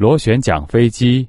螺旋桨飞机。